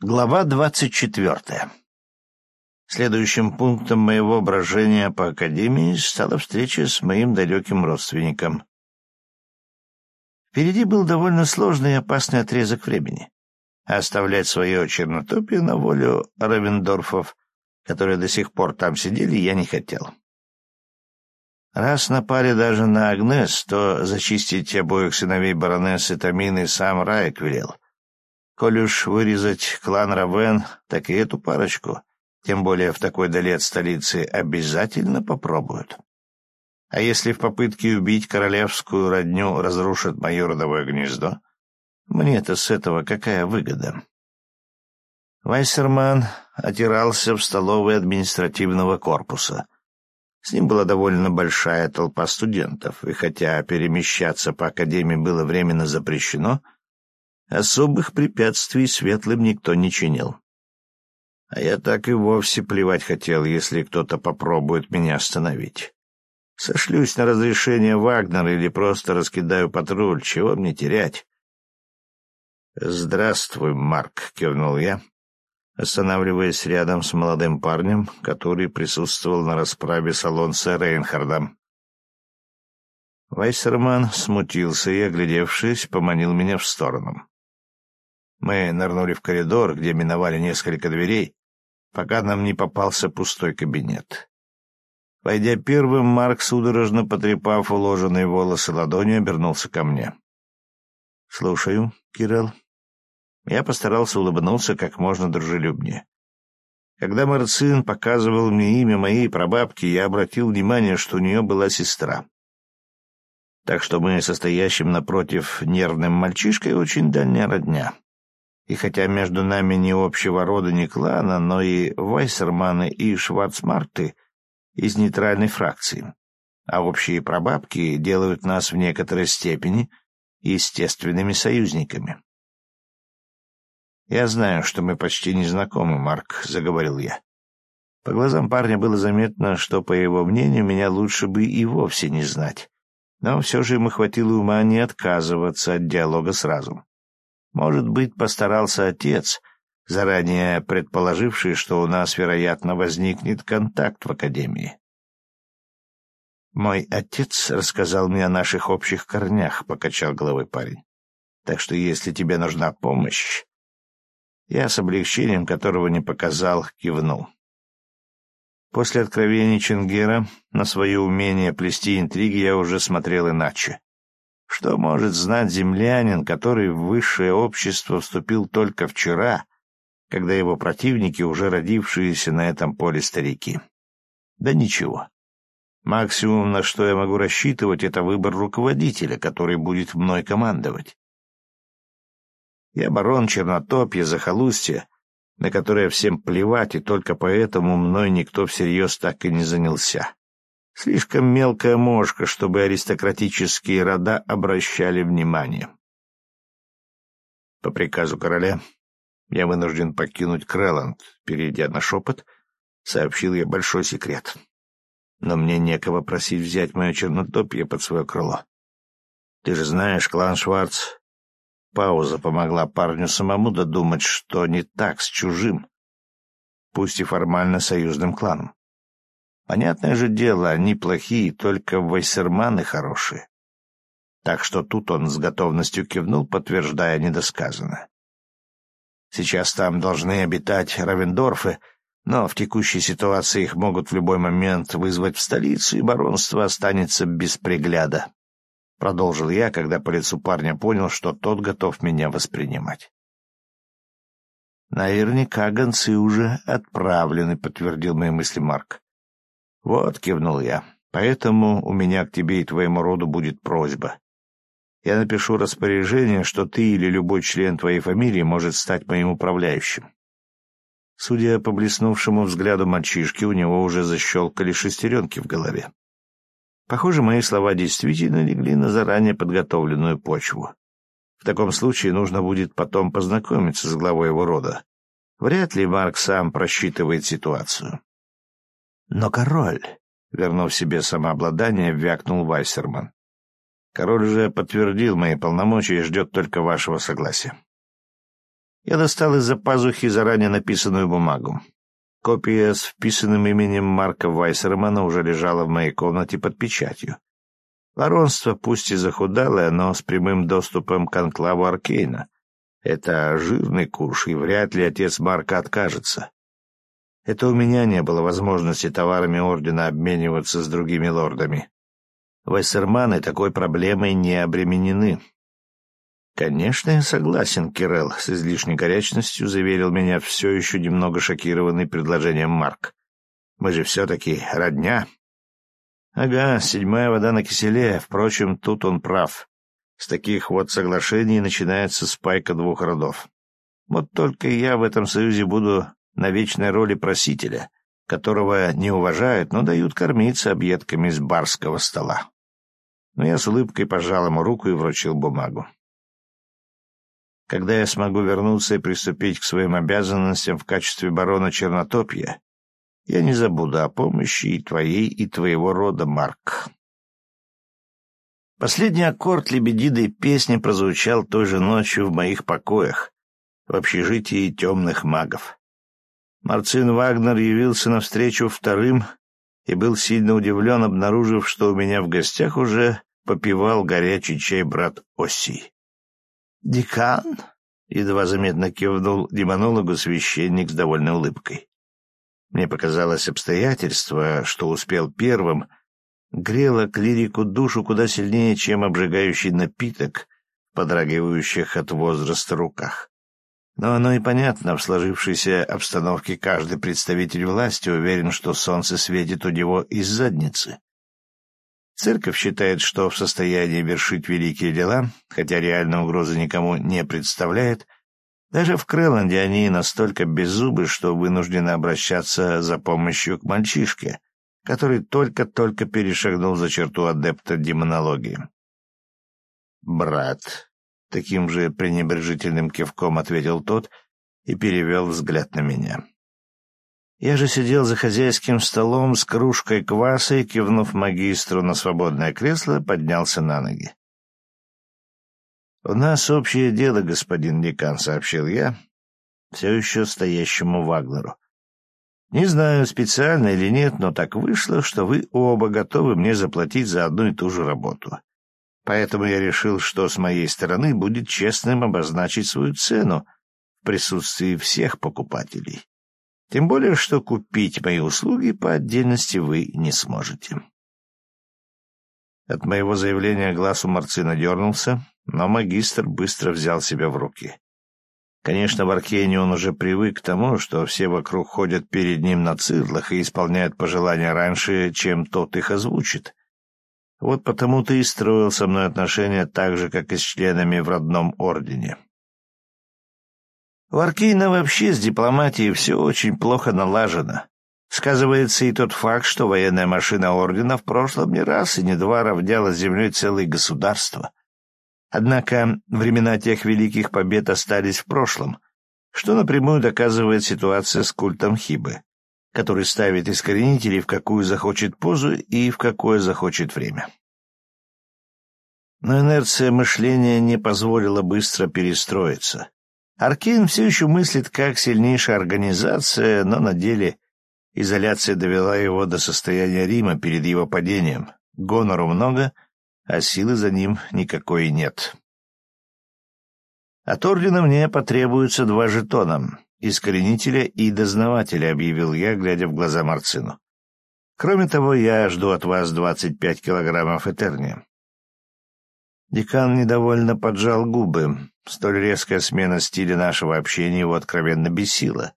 Глава двадцать четвертая. Следующим пунктом моего брожения по Академии стала встреча с моим далеким родственником. Впереди был довольно сложный и опасный отрезок времени. оставлять свое чернотопие на волю Равендорфов, которые до сих пор там сидели, я не хотел. Раз напали даже на Агнес, то зачистить обоих сыновей баронессы Тамины сам Раек велел — Коль уж вырезать клан Равен, так и эту парочку, тем более в такой дали от столицы, обязательно попробуют. А если в попытке убить королевскую родню разрушат мое родовое гнездо, мне-то с этого какая выгода? Вайсерман отирался в столовой административного корпуса. С ним была довольно большая толпа студентов, и хотя перемещаться по академии было временно запрещено — Особых препятствий светлым никто не чинил. А я так и вовсе плевать хотел, если кто-то попробует меня остановить. Сошлюсь на разрешение Вагнера или просто раскидаю патруль, чего мне терять? «Здравствуй, Марк», — кивнул я, останавливаясь рядом с молодым парнем, который присутствовал на расправе с Рейнхардом. Вайсерман смутился и, оглядевшись, поманил меня в сторону. Мы нырнули в коридор, где миновали несколько дверей, пока нам не попался пустой кабинет. Войдя первым, Марк, судорожно потрепав уложенные волосы ладонью, обернулся ко мне. — Слушаю, Кирилл. Я постарался улыбнуться как можно дружелюбнее. Когда Марцин показывал мне имя моей прабабки, я обратил внимание, что у нее была сестра. Так что мы состоящим напротив нервным мальчишкой очень дальняя родня. И хотя между нами ни общего рода, ни клана, но и Вайсерманы и Шварцмарты из нейтральной фракции. А общие прабабки делают нас в некоторой степени естественными союзниками. «Я знаю, что мы почти не знакомы, Марк», — заговорил я. По глазам парня было заметно, что, по его мнению, меня лучше бы и вовсе не знать. Но все же ему хватило ума не отказываться от диалога сразу. Может быть, постарался отец, заранее предположивший, что у нас, вероятно, возникнет контакт в академии. «Мой отец рассказал мне о наших общих корнях», — покачал головой парень. «Так что если тебе нужна помощь...» Я с облегчением, которого не показал, кивнул. После откровений Чингера на свое умение плести интриги я уже смотрел иначе. Что может знать землянин, который в высшее общество вступил только вчера, когда его противники уже родившиеся на этом поле старики? Да ничего. Максимум, на что я могу рассчитывать, это выбор руководителя, который будет мной командовать. Я барон Чернотопья, захолустья, на которое всем плевать, и только поэтому мной никто всерьез так и не занялся. Слишком мелкая мошка, чтобы аристократические рода обращали внимание. По приказу короля я вынужден покинуть Крэланд. Перейдя на шепот, сообщил я большой секрет. Но мне некого просить взять мое чернотопье под свое крыло. Ты же знаешь, клан Шварц... Пауза помогла парню самому додумать, что не так с чужим, пусть и формально союзным кланом. Понятное же дело, они плохие, только вайсерманы хорошие. Так что тут он с готовностью кивнул, подтверждая недосказанное. Сейчас там должны обитать Равендорфы, но в текущей ситуации их могут в любой момент вызвать в столицу, и баронство останется без пригляда. Продолжил я, когда по лицу парня понял, что тот готов меня воспринимать. «Наверняка гонцы уже отправлены», — подтвердил мои мысли Марк. «Вот», — кивнул я, — «поэтому у меня к тебе и твоему роду будет просьба. Я напишу распоряжение, что ты или любой член твоей фамилии может стать моим управляющим». Судя по блеснувшему взгляду мальчишки, у него уже защелкали шестеренки в голове. Похоже, мои слова действительно легли на заранее подготовленную почву. В таком случае нужно будет потом познакомиться с главой его рода. Вряд ли Марк сам просчитывает ситуацию. Но король, вернув себе самообладание, вякнул Вайсерман. Король уже подтвердил мои полномочия и ждет только вашего согласия. Я достал из-за пазухи заранее написанную бумагу. Копия с вписанным именем Марка Вайсермана уже лежала в моей комнате под печатью. Воронство, пусть и захудалое, но с прямым доступом к анклаву Аркейна. Это жирный куш, и вряд ли отец Марка откажется. Это у меня не было возможности товарами Ордена обмениваться с другими лордами. Вассерманы такой проблемой не обременены. «Конечно, я согласен, Кирелл», — с излишней горячностью заверил меня все еще немного шокированный предложением Марк. «Мы же все-таки родня». «Ага, седьмая вода на киселе. Впрочем, тут он прав. С таких вот соглашений начинается спайка двух родов. Вот только я в этом союзе буду на вечной роли просителя, которого не уважают, но дают кормиться объедками с барского стола». Но я с улыбкой пожал ему руку и вручил бумагу. Когда я смогу вернуться и приступить к своим обязанностям в качестве барона Чернотопья, я не забуду о помощи и твоей, и твоего рода, Марк. Последний аккорд лебединой песни прозвучал той же ночью в моих покоях, в общежитии темных магов. Марцин Вагнер явился навстречу вторым и был сильно удивлен, обнаружив, что у меня в гостях уже попивал горячий чай брат Оси. «Декан?» — едва заметно кивнул демонологу священник с довольной улыбкой. Мне показалось обстоятельство, что успел первым, грело клирику душу куда сильнее, чем обжигающий напиток подрагивающих от возраста руках. Но оно и понятно, в сложившейся обстановке каждый представитель власти уверен, что солнце светит у него из задницы. Церковь считает, что в состоянии вершить великие дела, хотя реальной угрозы никому не представляет. Даже в Крэланде они настолько беззубы, что вынуждены обращаться за помощью к мальчишке, который только-только перешагнул за черту адепта демонологии. «Брат», — таким же пренебрежительным кивком ответил тот и перевел взгляд на меня. Я же сидел за хозяйским столом с кружкой кваса и, кивнув магистру на свободное кресло, поднялся на ноги. «У нас общее дело, господин декан», — сообщил я, все еще стоящему Вагнеру. «Не знаю, специально или нет, но так вышло, что вы оба готовы мне заплатить за одну и ту же работу. Поэтому я решил, что с моей стороны будет честным обозначить свою цену в присутствии всех покупателей. Тем более, что купить мои услуги по отдельности вы не сможете. От моего заявления глаз у Марцина дернулся, но магистр быстро взял себя в руки. Конечно, в Аркене он уже привык к тому, что все вокруг ходят перед ним на цирлах и исполняют пожелания раньше, чем тот их озвучит. Вот потому-то и строил со мной отношения так же, как и с членами в родном ордене. У Аркейна вообще с дипломатией все очень плохо налажено. Сказывается и тот факт, что военная машина Ордена в прошлом не раз и не два равняла землей целые государства. Однако времена тех великих побед остались в прошлом, что напрямую доказывает ситуация с культом Хибы, который ставит искоренителей в какую захочет позу и в какое захочет время. Но инерция мышления не позволила быстро перестроиться. Аркейн все еще мыслит как сильнейшая организация, но на деле изоляция довела его до состояния Рима перед его падением. Гонору много, а силы за ним никакой нет. От ордена мне потребуются два жетона — искоренителя и дознавателя, — объявил я, глядя в глаза Марцину. Кроме того, я жду от вас двадцать пять килограммов этерния. Декан недовольно поджал губы. Столь резкая смена стиля нашего общения его откровенно бесила,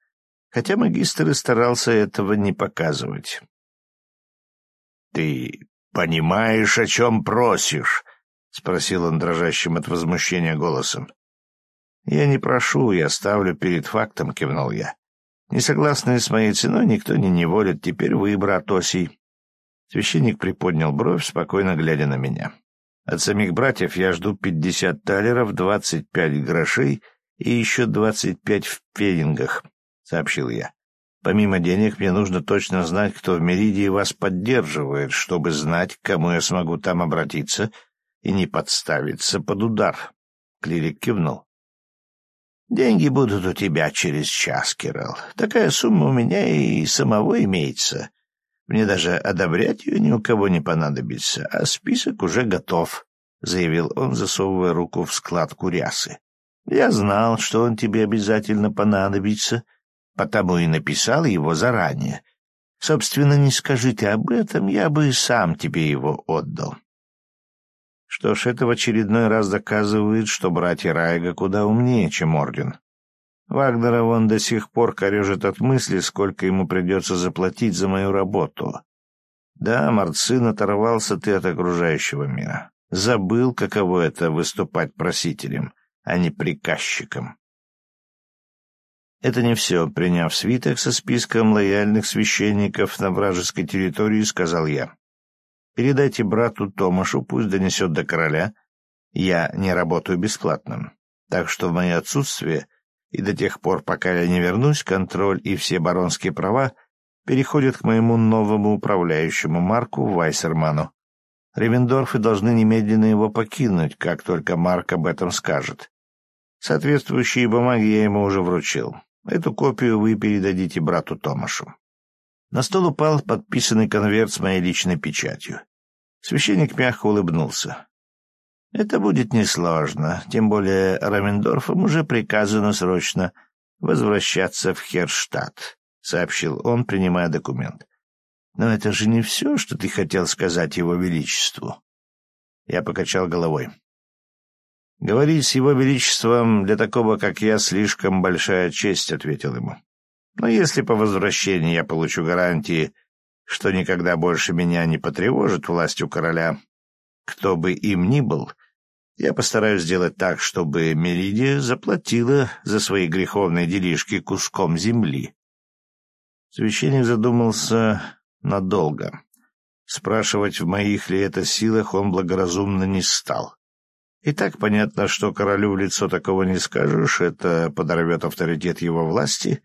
хотя магистр и старался этого не показывать. — Ты понимаешь, о чем просишь? — спросил он дрожащим от возмущения голосом. — Я не прошу, я ставлю перед фактом, — кивнул я. Несогласные с моей ценой никто не неволит, теперь вы, брат Осий. Священник приподнял бровь, спокойно глядя на меня. От самих братьев я жду пятьдесят талеров, двадцать пять грошей и еще двадцать пять в пенингах, — сообщил я. Помимо денег, мне нужно точно знать, кто в Меридии вас поддерживает, чтобы знать, к кому я смогу там обратиться и не подставиться под удар. Клирик кивнул. Деньги будут у тебя через час, Кирилл. Такая сумма у меня и самого имеется. Мне даже одобрять ее ни у кого не понадобится, а список уже готов, — заявил он, засовывая руку в складку рясы. Я знал, что он тебе обязательно понадобится, потому и написал его заранее. Собственно, не скажите об этом, я бы сам тебе его отдал. Что ж, это в очередной раз доказывает, что братья Райга куда умнее, чем Орден. Вагнера он до сих пор корежит от мысли, сколько ему придется заплатить за мою работу. Да, Марцин, оторвался ты от окружающего мира. Забыл, каково это — выступать просителем, а не приказчиком. Это не все. Приняв свиток со списком лояльных священников на вражеской территории, сказал я. Передайте брату Томашу, пусть донесет до короля. Я не работаю бесплатно. Так что в мое отсутствие и до тех пор, пока я не вернусь, контроль и все баронские права переходят к моему новому управляющему Марку Вайсерману. Ревендорфы должны немедленно его покинуть, как только Марк об этом скажет. Соответствующие бумаги я ему уже вручил. Эту копию вы передадите брату Томашу. На стол упал подписанный конверт с моей личной печатью. Священник мягко улыбнулся. «Это будет несложно, тем более Рамендорфам уже приказано срочно возвращаться в Херштадт», — сообщил он, принимая документ. «Но это же не все, что ты хотел сказать его величеству». Я покачал головой. «Говорить с его величеством для такого, как я, слишком большая честь», — ответил ему. Но если по возвращении я получу гарантии, что никогда больше меня не потревожит власть у короля, кто бы им ни был, я постараюсь сделать так, чтобы Меридия заплатила за свои греховные делишки куском земли. Священник задумался надолго. Спрашивать, в моих ли это силах, он благоразумно не стал. И так понятно, что королю в лицо такого не скажешь, это подорвет авторитет его власти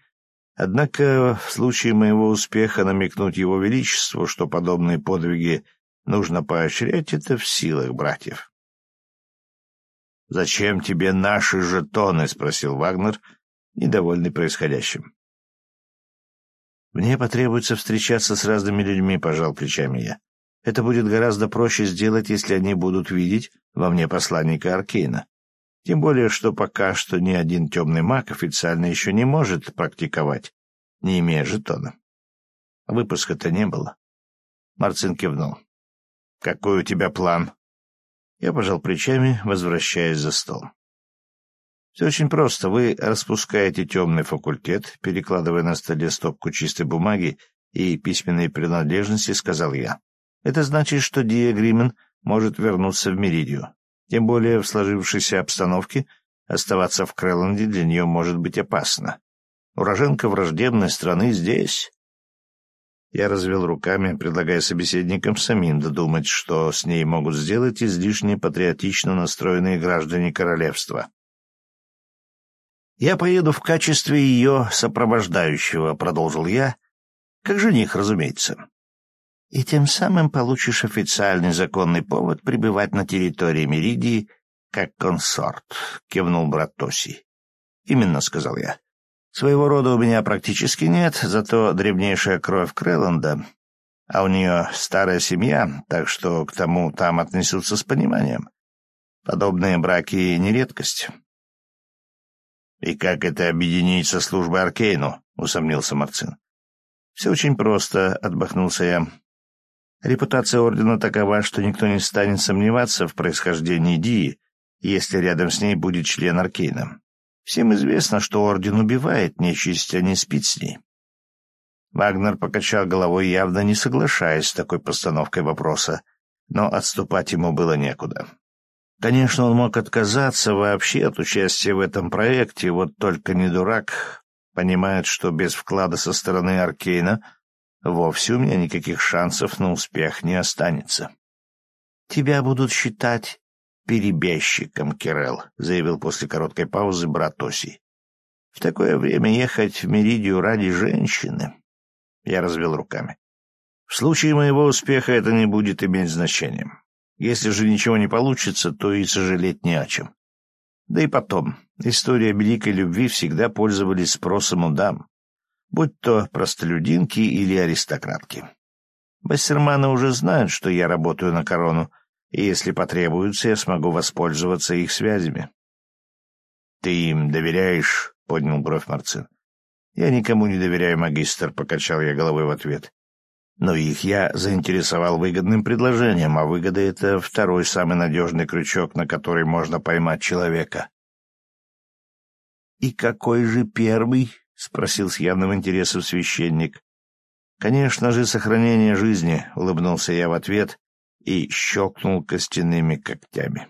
Однако в случае моего успеха намекнуть его величеству, что подобные подвиги нужно поощрять, это в силах братьев. «Зачем тебе наши жетоны?» — спросил Вагнер, недовольный происходящим. «Мне потребуется встречаться с разными людьми», — пожал плечами я. «Это будет гораздо проще сделать, если они будут видеть во мне посланника Аркейна. Тем более, что пока что ни один темный маг официально еще не может практиковать, не имея жетона. Выпуска-то не было. Марцин кивнул. «Какой у тебя план?» Я пожал плечами, возвращаясь за стол. «Все очень просто. Вы распускаете темный факультет, перекладывая на столе стопку чистой бумаги и письменные принадлежности, — сказал я. Это значит, что Дия Гримен может вернуться в Меридию. Тем более в сложившейся обстановке оставаться в Крэланде для нее может быть опасно. Уроженка враждебной страны здесь. Я развел руками, предлагая собеседникам самим додумать, что с ней могут сделать излишне патриотично настроенные граждане королевства. «Я поеду в качестве ее сопровождающего», — продолжил я, — «как жених, разумеется и тем самым получишь официальный законный повод пребывать на территории Меридии как консорт», — кивнул брат Тоси. «Именно», — сказал я. «Своего рода у меня практически нет, зато древнейшая кровь Крэланда, а у нее старая семья, так что к тому там отнесутся с пониманием. Подобные браки — не редкость». «И как это объединить со службой Аркейну?» — усомнился Марцин. «Все очень просто», — отбахнулся я. Репутация ордена такова, что никто не станет сомневаться в происхождении Дии, если рядом с ней будет член Аркейна. Всем известно, что орден убивает нечисть, а не спит с ней. Вагнер покачал головой, явно не соглашаясь с такой постановкой вопроса, но отступать ему было некуда. Конечно, он мог отказаться вообще от участия в этом проекте, вот только не дурак, понимает, что без вклада со стороны Аркейна — вовсе у меня никаких шансов на успех не останется. — Тебя будут считать перебежчиком, Кирелл, — заявил после короткой паузы брат Тоси. — В такое время ехать в Меридию ради женщины... Я развел руками. В случае моего успеха это не будет иметь значения. Если же ничего не получится, то и сожалеть не о чем. Да и потом, история великой любви всегда пользовались спросом у дам, будь то простолюдинки или аристократки. Бассерманы уже знают, что я работаю на корону, и если потребуется, я смогу воспользоваться их связями. — Ты им доверяешь? — поднял бровь Марцин. — Я никому не доверяю, магистр, — покачал я головой в ответ. Но их я заинтересовал выгодным предложением, а выгода — это второй самый надежный крючок, на который можно поймать человека. — И какой же первый? — спросил с явным интересом священник. — Конечно же, сохранение жизни, — улыбнулся я в ответ и щелкнул костяными когтями.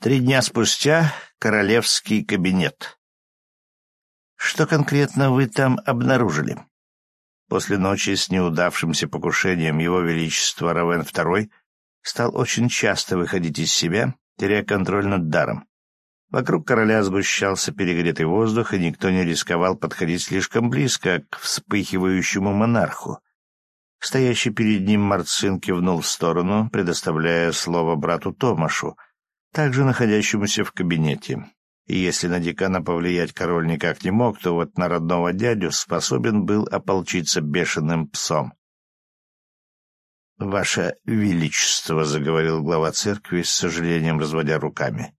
Три дня спустя — королевский кабинет. «Что конкретно вы там обнаружили?» После ночи с неудавшимся покушением Его Величества Равен II стал очень часто выходить из себя, теряя контроль над даром. Вокруг короля сгущался перегретый воздух, и никто не рисковал подходить слишком близко к вспыхивающему монарху. Стоящий перед ним Марцин кивнул в сторону, предоставляя слово брату Томашу — также находящемуся в кабинете. И если на декана повлиять король никак не мог, то вот на родного дядю способен был ополчиться бешеным псом. «Ваше Величество», — заговорил глава церкви, с сожалением разводя руками.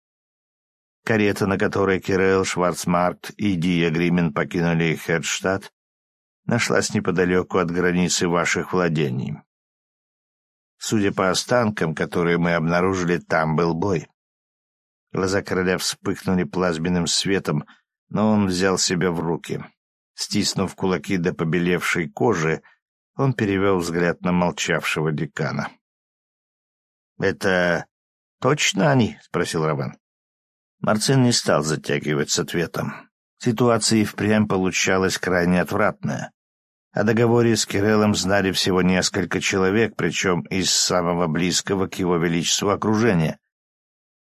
Карета, на которой Кирелл, Шварцмаркт и Дия Гримен покинули Хедштадт, нашлась неподалеку от границы ваших владений. Судя по останкам, которые мы обнаружили, там был бой. Глаза короля вспыхнули плазменным светом, но он взял себя в руки. Стиснув кулаки до побелевшей кожи, он перевел взгляд на молчавшего декана. — Это точно они? — спросил Равен. Марцин не стал затягивать с ответом. Ситуация и впрямь получалась крайне отвратная. О договоре с Киреллом знали всего несколько человек, причем из самого близкого к его величеству окружения.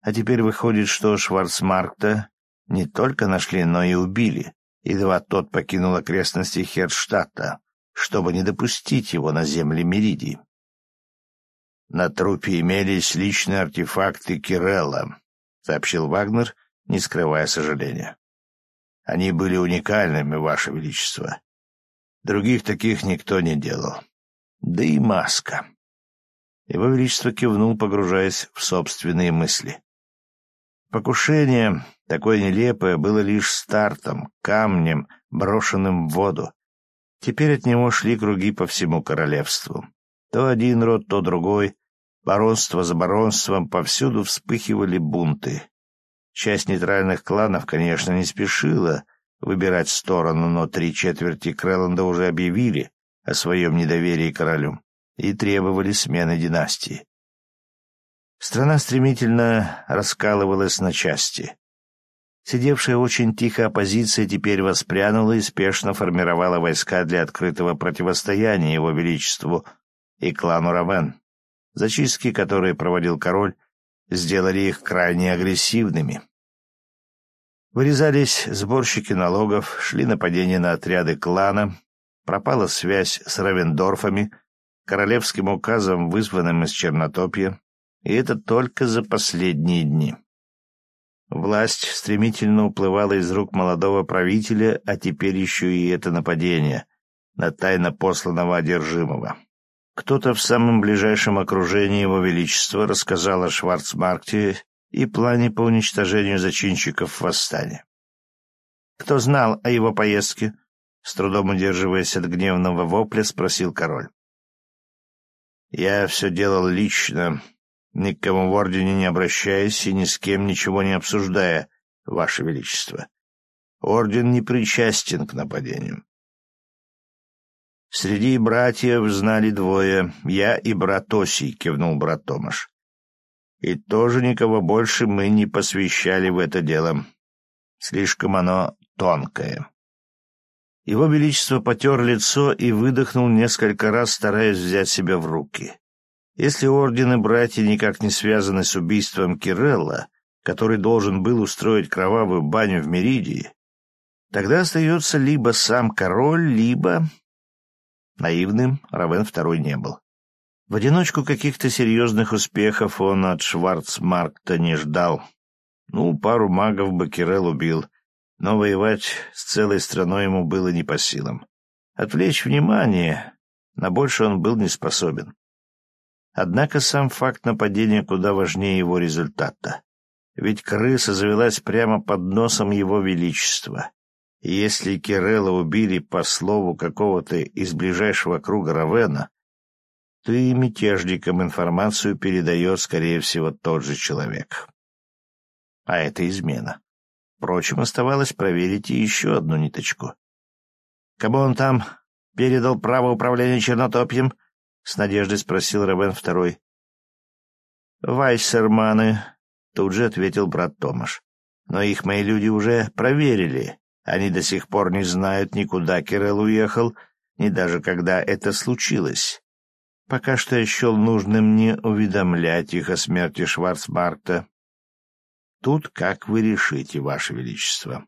А теперь выходит, что Шварцмаркта не только нашли, но и убили, едва тот покинул окрестности Херштадта, чтобы не допустить его на земли Меридии. На трупе имелись личные артефакты Кирелла, сообщил Вагнер, не скрывая сожаления. Они были уникальными, Ваше Величество. Других таких никто не делал. Да и маска. Его Величество кивнул, погружаясь в собственные мысли. Покушение, такое нелепое, было лишь стартом, камнем, брошенным в воду. Теперь от него шли круги по всему королевству. То один род, то другой. Баронство за баронством повсюду вспыхивали бунты. Часть нейтральных кланов, конечно, не спешила выбирать сторону, но три четверти Крэланда уже объявили о своем недоверии королю и требовали смены династии. Страна стремительно раскалывалась на части. Сидевшая очень тихо оппозиция теперь воспрянула и спешно формировала войска для открытого противостояния его величеству и клану Равен. Зачистки, которые проводил король, сделали их крайне агрессивными. Вырезались сборщики налогов, шли нападения на отряды клана, пропала связь с Равендорфами, королевским указом, вызванным из Чернотопья, и это только за последние дни. Власть стремительно уплывала из рук молодого правителя, а теперь еще и это нападение на тайно посланного одержимого. Кто-то в самом ближайшем окружении его величества рассказал о Шварцмаркте и плане по уничтожению зачинщиков восстания. Кто знал о его поездке? С трудом удерживаясь от гневного вопля, спросил король. «Я все делал лично, ни к кому в ордене не обращаясь и ни с кем ничего не обсуждая, Ваше Величество. Орден не причастен к нападению. Среди братьев знали двое, я и брат Осий, кивнул брат Томаш. И тоже никого больше мы не посвящали в это дело. Слишком оно тонкое. Его Величество потер лицо и выдохнул несколько раз, стараясь взять себя в руки. Если ордены братья никак не связаны с убийством Кирелла, который должен был устроить кровавую баню в Меридии, тогда остается либо сам король, либо... Наивным Равен второй не был. В одиночку каких-то серьезных успехов он от Шварцмаркта не ждал. Ну, пару магов бы убил, но воевать с целой страной ему было не по силам. Отвлечь внимание, на больше он был не способен. Однако сам факт нападения куда важнее его результата. Ведь крыса завелась прямо под носом его величества. Если Кирелла убили по слову какого-то из ближайшего круга Равена, то и мятежникам информацию передает, скорее всего, тот же человек. А это измена. Впрочем, оставалось проверить и еще одну ниточку. Кому он там передал право управления чернотопьем? — с надеждой спросил Равен второй. — Вайсерманы, — тут же ответил брат Томаш. — Но их мои люди уже проверили. Они до сих пор не знают, никуда Кирелл уехал, ни даже когда это случилось. Пока что я счел нужным не уведомлять их о смерти Шварцмаркта. Тут как вы решите, Ваше Величество.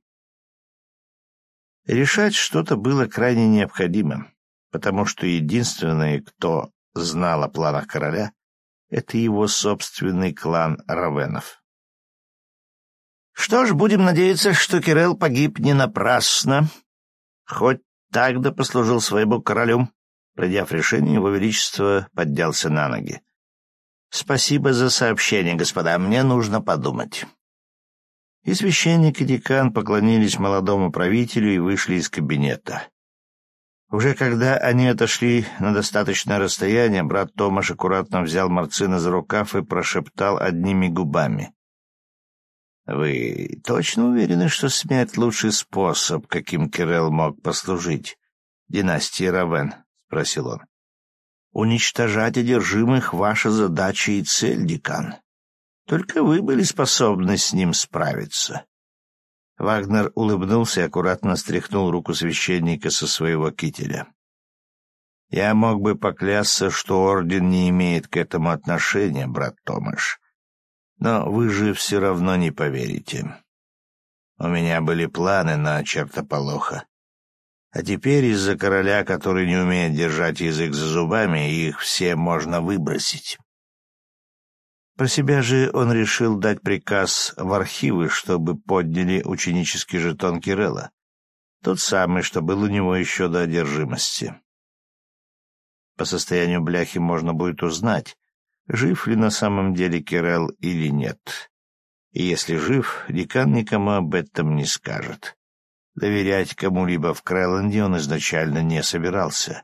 Решать что-то было крайне необходимо, потому что единственный, кто знал о планах короля, это его собственный клан Равенов. Что ж, будем надеяться, что Кирелл погиб не напрасно. Хоть так да послужил своему королю. Приняв решение, его величество поднялся на ноги. — Спасибо за сообщение, господа. Мне нужно подумать. И священник, и декан поклонились молодому правителю и вышли из кабинета. Уже когда они отошли на достаточное расстояние, брат Томаш аккуратно взял Марцина за рукав и прошептал одними губами. — Вы точно уверены, что смерть — лучший способ, каким Кирелл мог послужить династии Равен? — спросил он. — Уничтожать одержимых — ваша задача и цель, декан. Только вы были способны с ним справиться. Вагнер улыбнулся и аккуратно стряхнул руку священника со своего кителя. «Я мог бы поклясться, что орден не имеет к этому отношения, брат Томаш. Но вы же все равно не поверите. У меня были планы на чертополоха. А теперь из-за короля, который не умеет держать язык за зубами, их все можно выбросить. Про себя же он решил дать приказ в архивы, чтобы подняли ученический жетон Кирелла. Тот самый, что был у него еще до одержимости. По состоянию бляхи можно будет узнать, жив ли на самом деле Кирелл или нет. И если жив, декан никому об этом не скажет. Доверять кому-либо в Крэлленде он изначально не собирался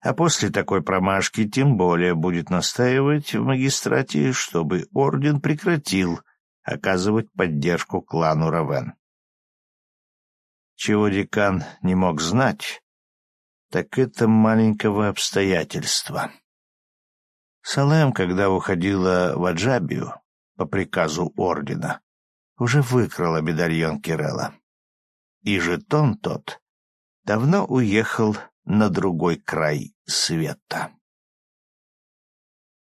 а после такой промашки тем более будет настаивать в магистрате, чтобы орден прекратил оказывать поддержку клану Равен. Чего декан не мог знать, так это маленького обстоятельства. Салем, когда уходила в Аджабию по приказу ордена, уже выкрала медальон Кирелла. И жетон тот давно уехал на другой край света.